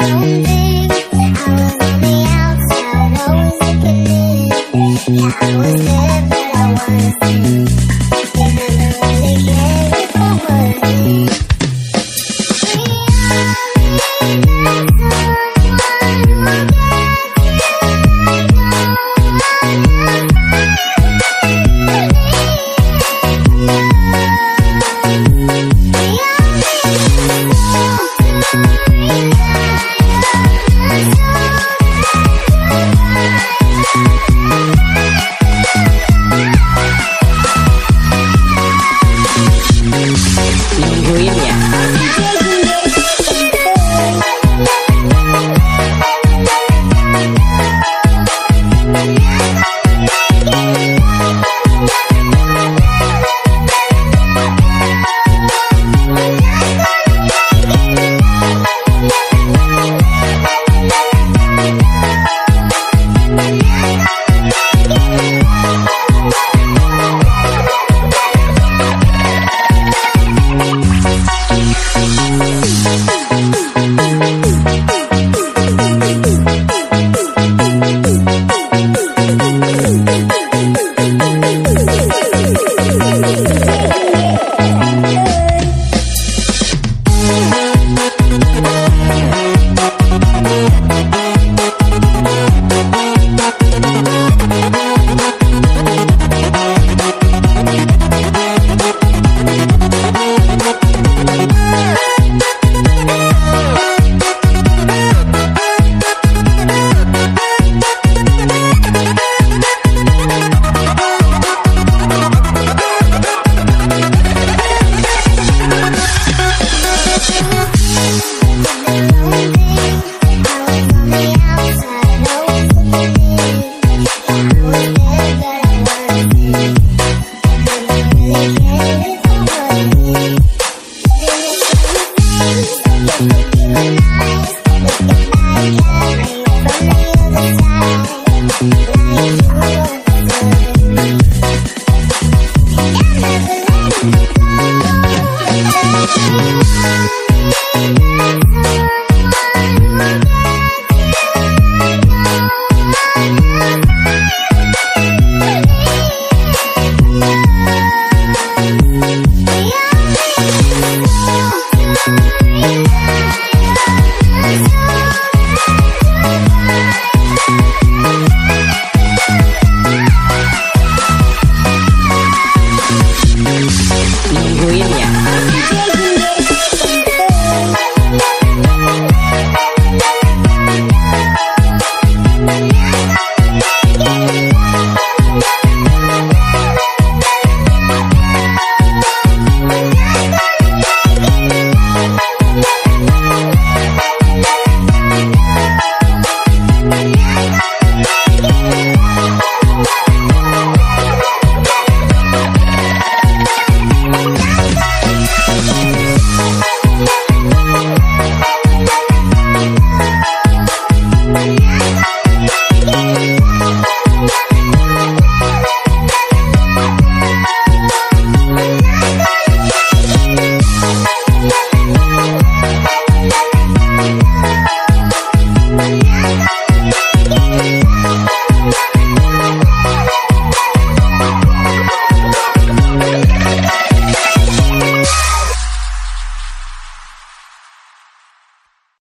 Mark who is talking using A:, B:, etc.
A: Minggu
B: 一年